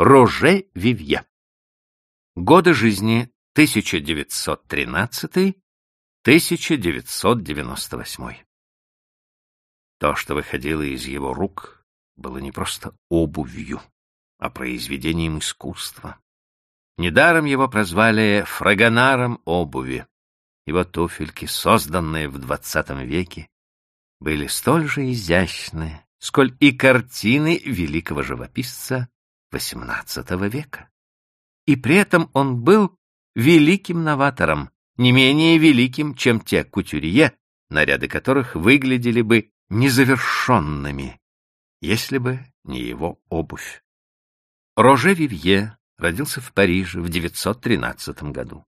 Роже Вивье. Годы жизни 1913-1998. То, что выходило из его рук, было не просто обувью, а произведением искусства. Недаром его прозвали фрагонаром обуви. Его туфельки, созданные в двадцатом веке, были столь же изящны, сколь и картины великого живописца XVIII века. И при этом он был великим новатором, не менее великим, чем те кутюрье, наряды которых выглядели бы незавершенными, если бы не его обувь. Роже Вивье родился в Париже в 913 году.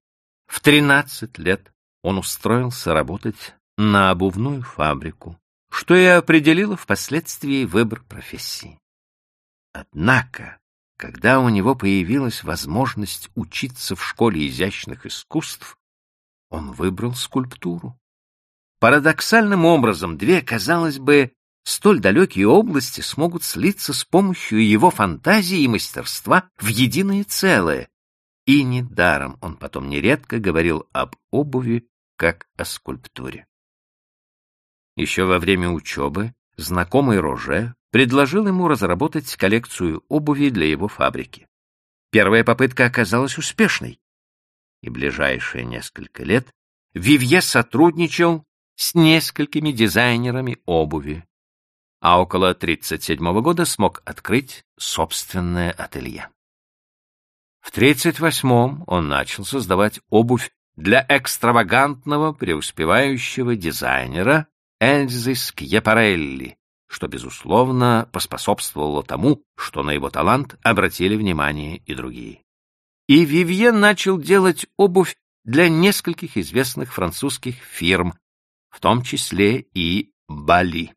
В 13 лет он устроился работать на обувную фабрику, что и определило впоследствии выбор профессии. Однако, когда у него появилась возможность учиться в школе изящных искусств, он выбрал скульптуру. Парадоксальным образом две, казалось бы, столь далекие области смогут слиться с помощью его фантазии и мастерства в единое целое. И недаром он потом нередко говорил об обуви как о скульптуре. Еще во время учебы знакомый Роже предложил ему разработать коллекцию обуви для его фабрики. Первая попытка оказалась успешной, и ближайшие несколько лет Вивье сотрудничал с несколькими дизайнерами обуви, а около 1937 года смог открыть собственное ателье. В 1938 он начал создавать обувь для экстравагантного преуспевающего дизайнера Эльзы Скьяпарелли, что, безусловно, поспособствовало тому, что на его талант обратили внимание и другие. И Вивьен начал делать обувь для нескольких известных французских фирм, в том числе и Бали.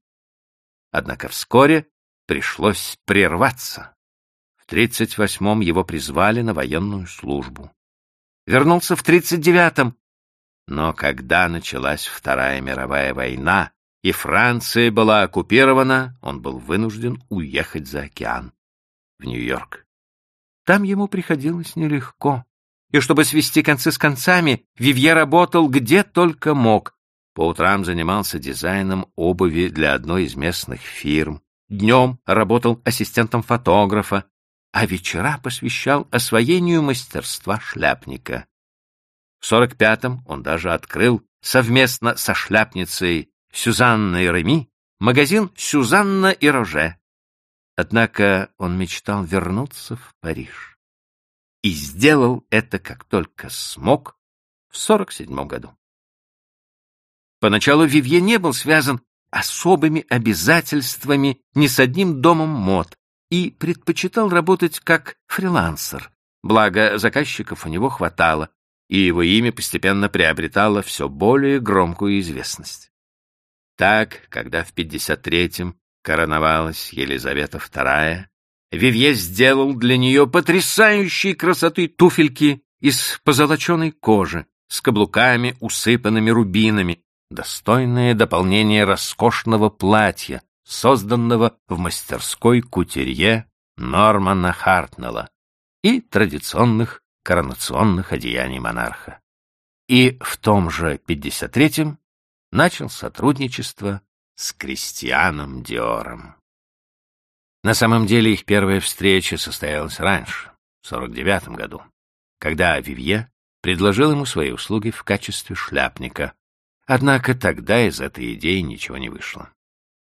Однако вскоре пришлось прерваться. В 38-м его призвали на военную службу. Вернулся в 39-м, но когда началась Вторая мировая война и Франция была оккупирована, он был вынужден уехать за океан, в Нью-Йорк. Там ему приходилось нелегко, и чтобы свести концы с концами, Вивье работал где только мог, по утрам занимался дизайном обуви для одной из местных фирм. Днем работал ассистентом фотографа, а вечера посвящал освоению мастерства шляпника. В 45-м он даже открыл совместно со шляпницей Сюзанной Реми магазин «Сюзанна и Роже». Однако он мечтал вернуться в Париж. И сделал это, как только смог, в 47 году. Поначалу Вивье не был связан особыми обязательствами ни с одним домом мод и предпочитал работать как фрилансер, благо заказчиков у него хватало, и его имя постепенно приобретало все более громкую известность. Так, когда в 53-м короновалась Елизавета II, Вивье сделал для нее потрясающей красоты туфельки из позолоченной кожи с каблуками, усыпанными рубинами, достойное дополнение роскошного платья, созданного в мастерской кутерье Нормана Хартнелла и традиционных коронационных одеяний монарха. И в том же 53-м начал сотрудничество с Кристианом Диором. На самом деле их первая встреча состоялась раньше, в 49 году, когда Вивье предложил ему свои услуги в качестве шляпника, Однако тогда из этой идеи ничего не вышло.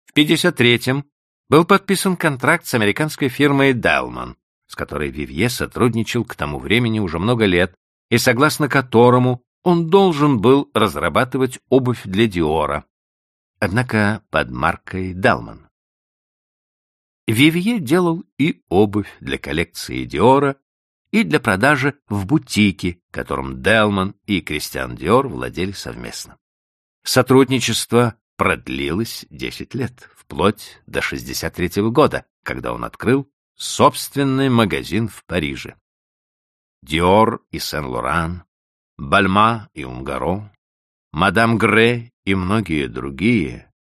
В 53-м был подписан контракт с американской фирмой Dalman, с которой Вивье сотрудничал к тому времени уже много лет, и согласно которому он должен был разрабатывать обувь для Диора, однако под маркой Далман. Вивье делал и обувь для коллекции Диора, и для продажи в бутике, которым Делман и Кристиан Диор владели совместно. Сотрудничество продлилось 10 лет, вплоть до 63 -го года, когда он открыл собственный магазин в Париже. Диор и Сен-Лоран, Бальма и Унгаро, Мадам Гре и многие другие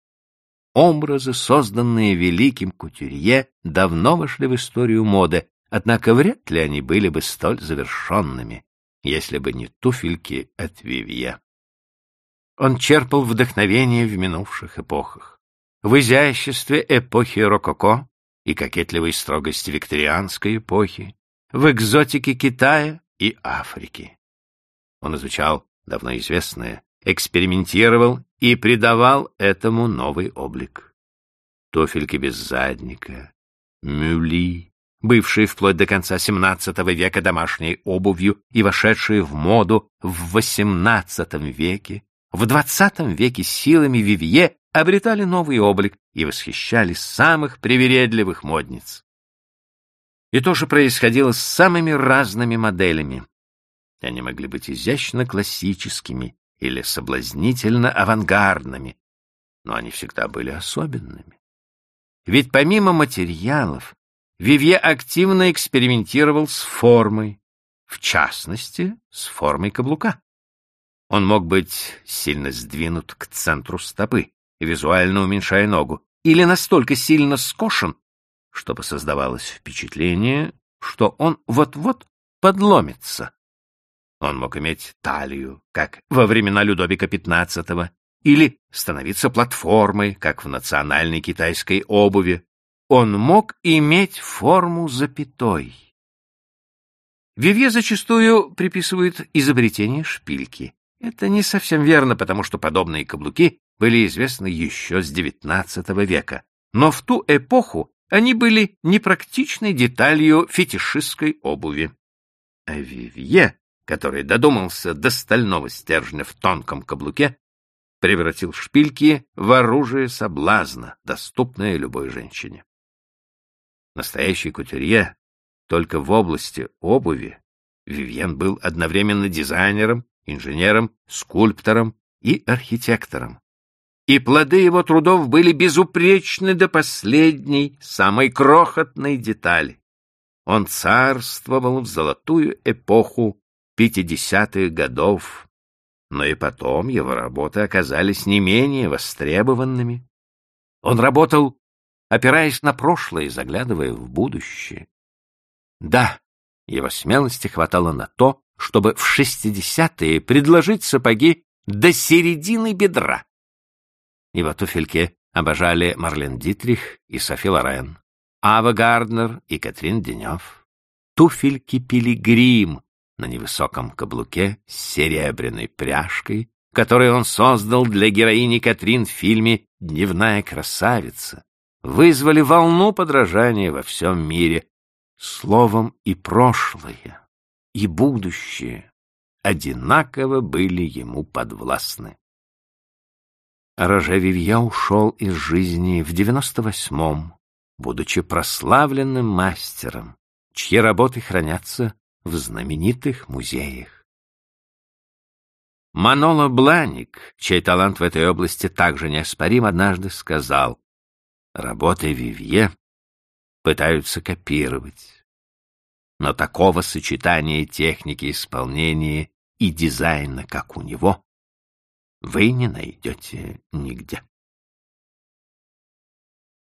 образы, созданные великим кутюрье, давно вошли в историю моды, Однако вряд ли они были бы столь завершенными, если бы не туфельки от Вивье. Он черпал вдохновение в минувших эпохах. В изяществе эпохи рококо и кокетливой строгости викторианской эпохи, в экзотике Китая и Африки. Он изучал давно известное, экспериментировал и придавал этому новый облик. Туфельки без задника, мюли, бывшие вплоть до конца XVII века домашней обувью и вошедшие в моду в XVIII веке, в XX веке силами Вивье обретали новый облик и восхищали самых привередливых модниц. И то же происходило с самыми разными моделями. Они могли быть изящно-классическими или соблазнительно-авангардными, но они всегда были особенными. Ведь помимо материалов, Вивье активно экспериментировал с формой, в частности, с формой каблука. Он мог быть сильно сдвинут к центру стопы, визуально уменьшая ногу, или настолько сильно скошен, чтобы создавалось впечатление, что он вот-вот подломится. Он мог иметь талию, как во времена Людовика XV, или становиться платформой, как в национальной китайской обуви. Он мог иметь форму запятой. Вивье зачастую приписывают изобретение шпильки. Это не совсем верно, потому что подобные каблуки были известны еще с XIX века. Но в ту эпоху они были непрактичной деталью фетишистской обуви. А Вивье который додумался до стального стержня в тонком каблуке, превратил шпильки в оружие соблазна, доступное любой женщине. Настоящий кутюрье только в области обуви Вивьен был одновременно дизайнером, инженером, скульптором и архитектором. И плоды его трудов были безупречны до последней, самой крохотной детали. Он царствовал в золотую эпоху пятидесятых годов, но и потом его работы оказались не менее востребованными. Он работал, опираясь на прошлое и заглядывая в будущее. Да, его смелости хватало на то, чтобы в шестидесятые предложить сапоги до середины бедра. Его туфельки обожали Марлен Дитрих и Софи Лорен, Ава Гарднер и Катрин Денев. Туфельки Пилигрим на невысоком каблуке с серебряной пряжкой, который он создал для героини Катрин в фильме «Дневная красавица», вызвали волну подражания во всем мире. Словом, и прошлое, и будущее одинаково были ему подвластны. Роже Вивье ушел из жизни в девяносто восьмом, будучи прославленным мастером, чьи работы хранятся в знаменитых музеях. Маноло Бланик, чей талант в этой области также неоспорим, однажды сказал, работы Вивье пытаются копировать, но такого сочетания техники исполнения и дизайна, как у него, вы не найдете нигде.